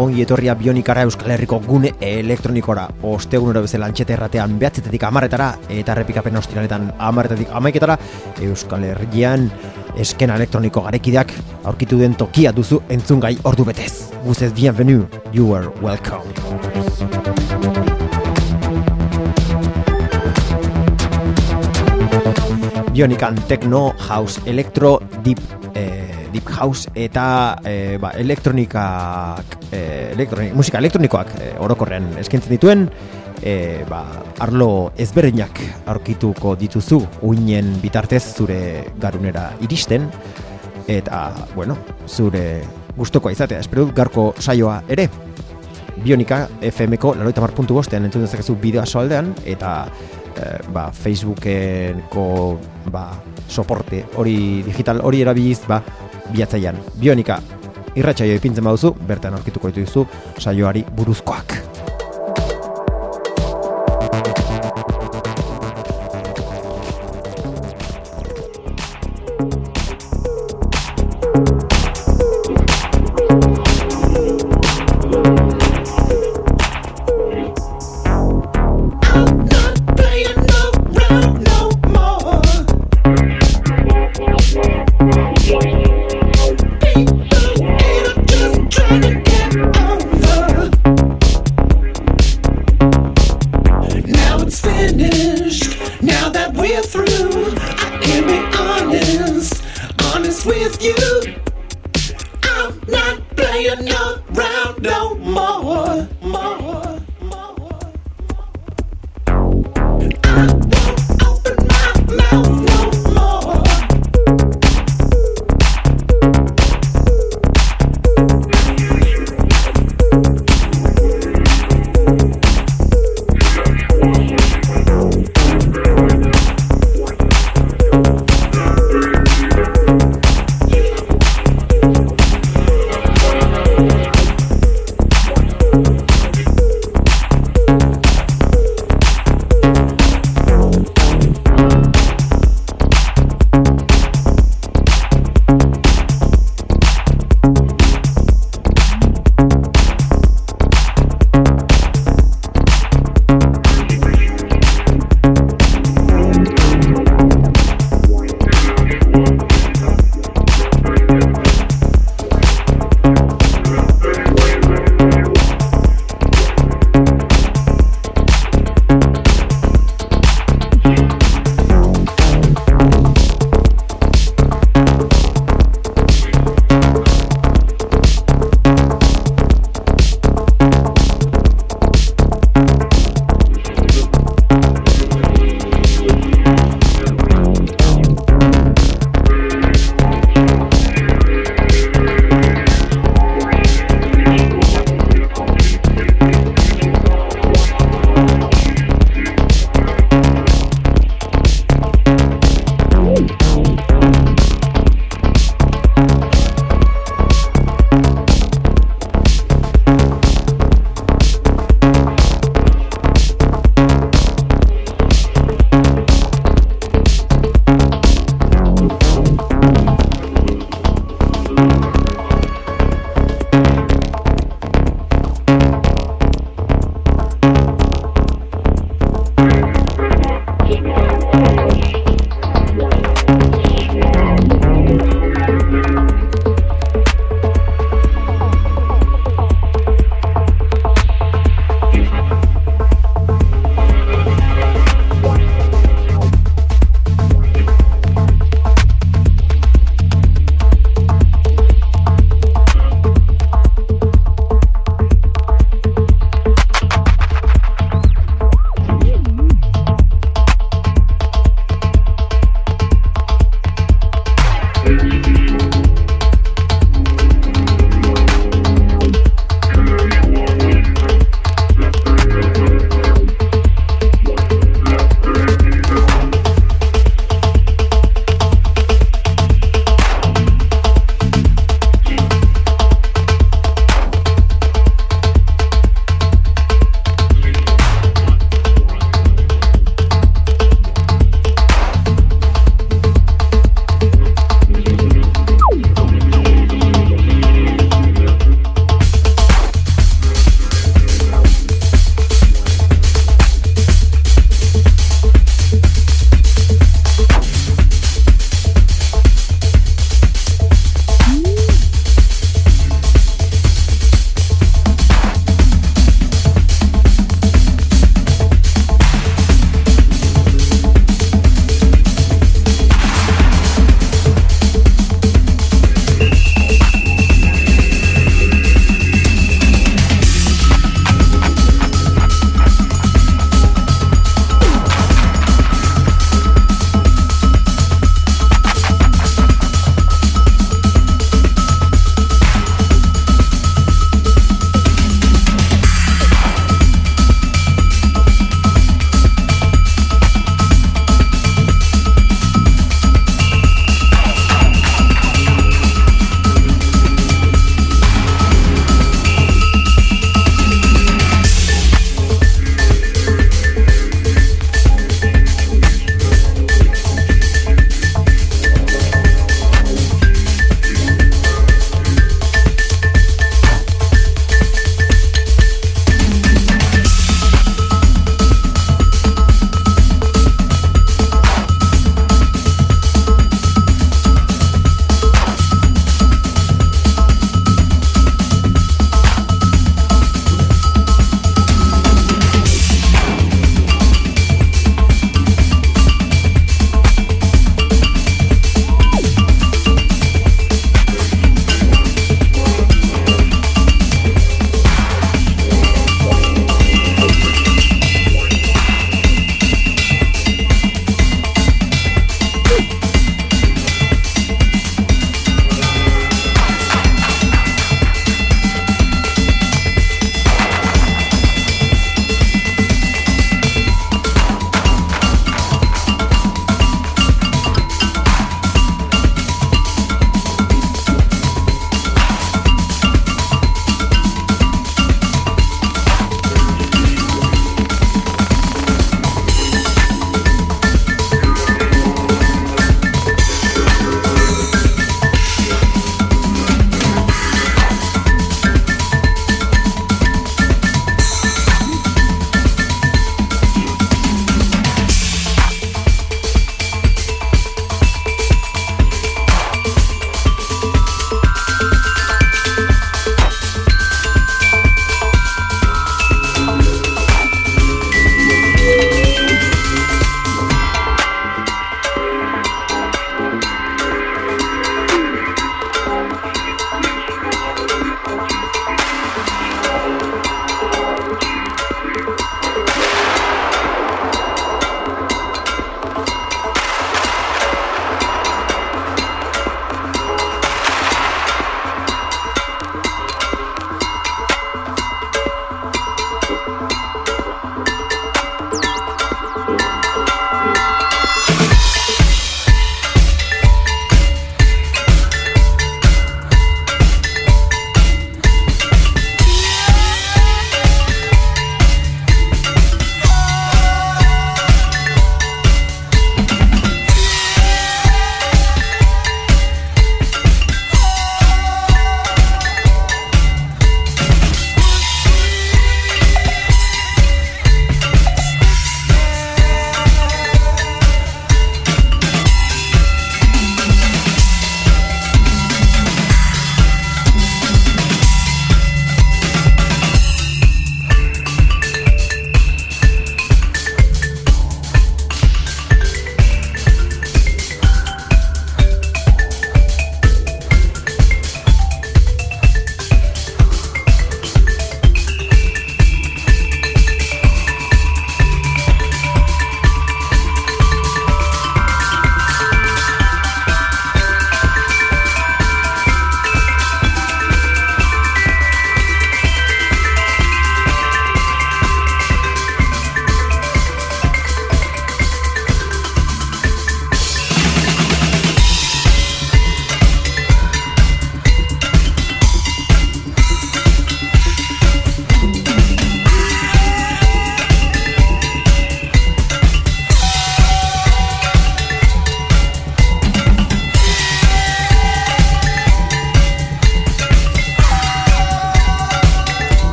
ongi etorria bionikara Euskal Herriko gune elektronikora ostegunero bezala antxete erratean behatzetetik amarretara eta repikapen ostiraletan amarretetik amaiketara Euskal Herrian eskena elektroniko garekideak aurkitu den tokia duzu entzungai ordu betez. Guzez, bienvenue, you are welcome. Bionikan Techno House Electro Deep eh, Deep House eta eh, ba, elektronikak e, musika elektronikoak e, orokorrean eskentzen dituen e, ba, arlo ezberdinak aurkituko dituzu uinen bitartez zure garunera iristen eta, bueno, zure gustoko izatea, espero dut garko saioa ere. Bionika FM-ko laroita mar puntu bostean entzun dezakezu bideoa soaldean eta e, ba, Facebookeko ba, soporte hori digital hori erabiliz ba, biatzaian Bionika irratsaio ipintzen baduzu, bertan aurkituko dituzu saioari buruzkoak. Not playing around no more.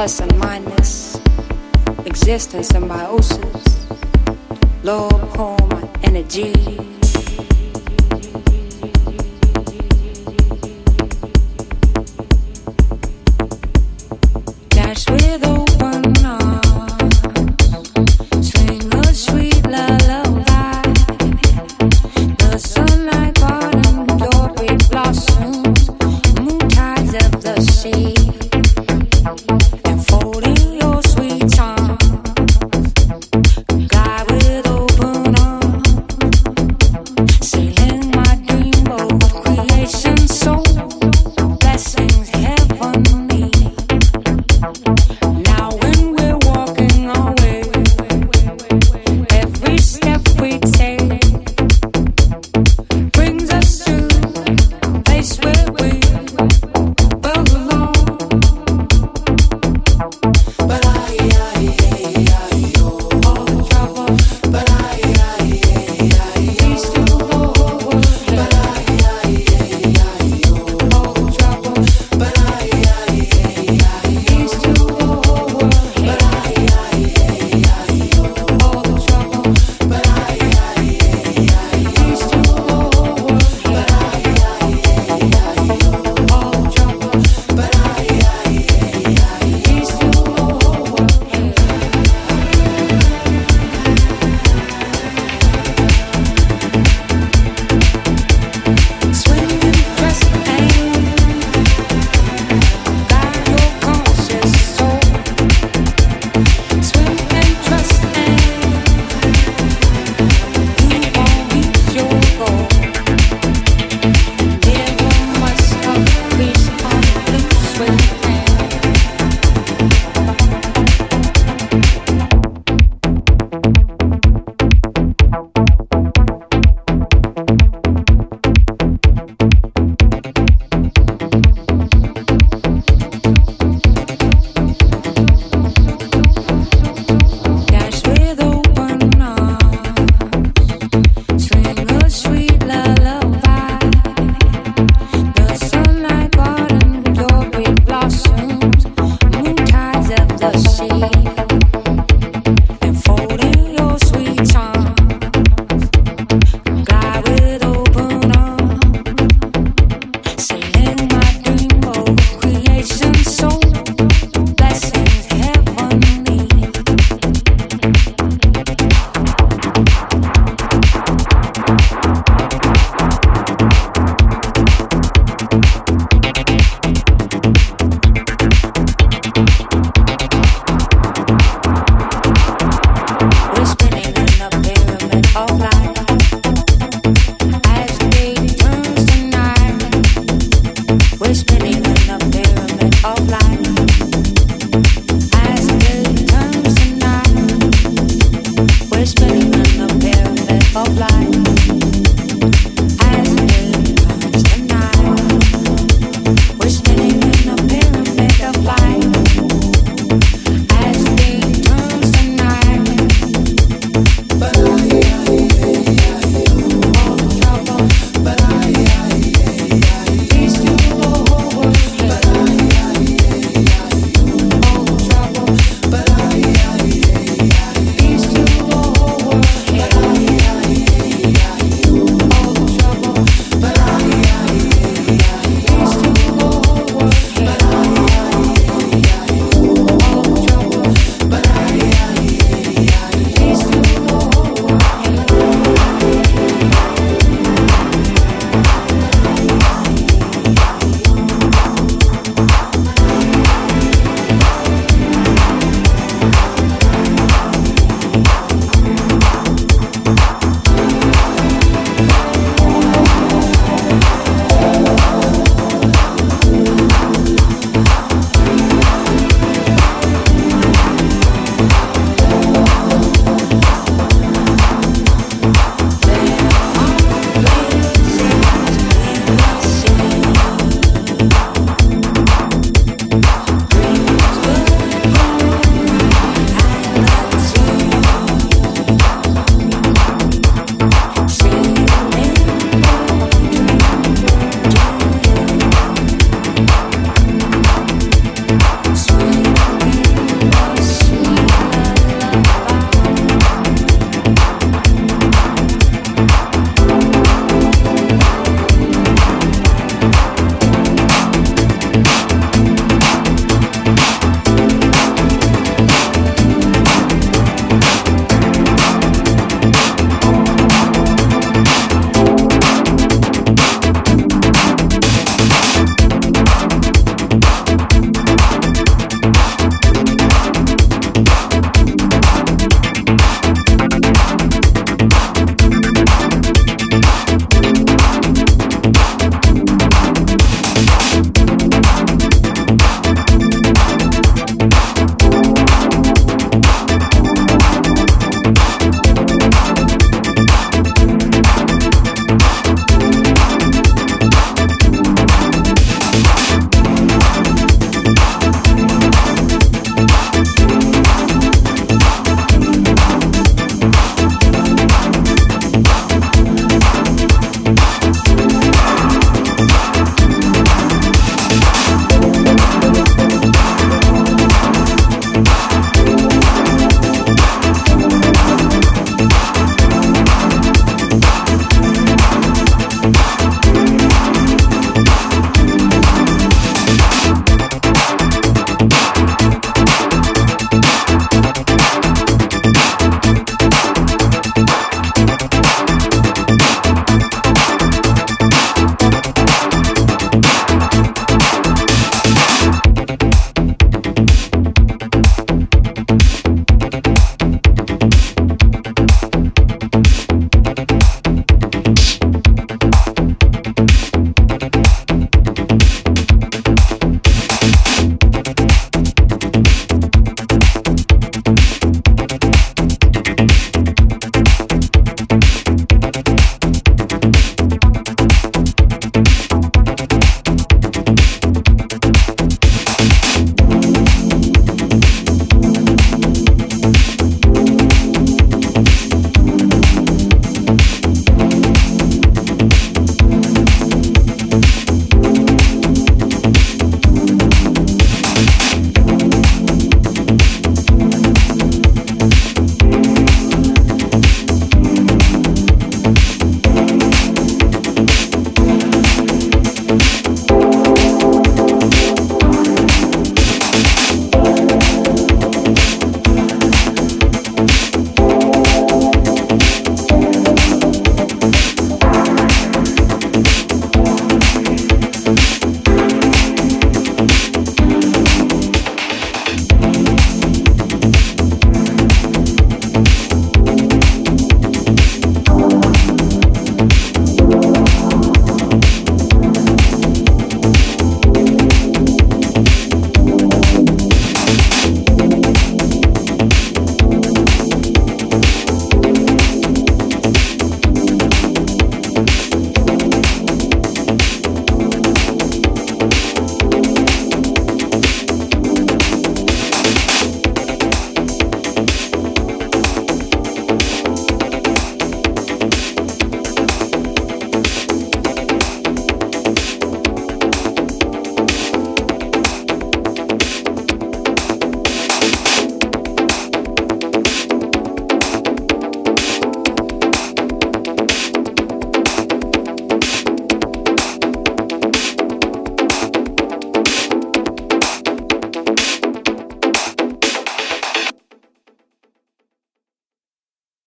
plus and minus, existence symbiosis, low home energy. Dash with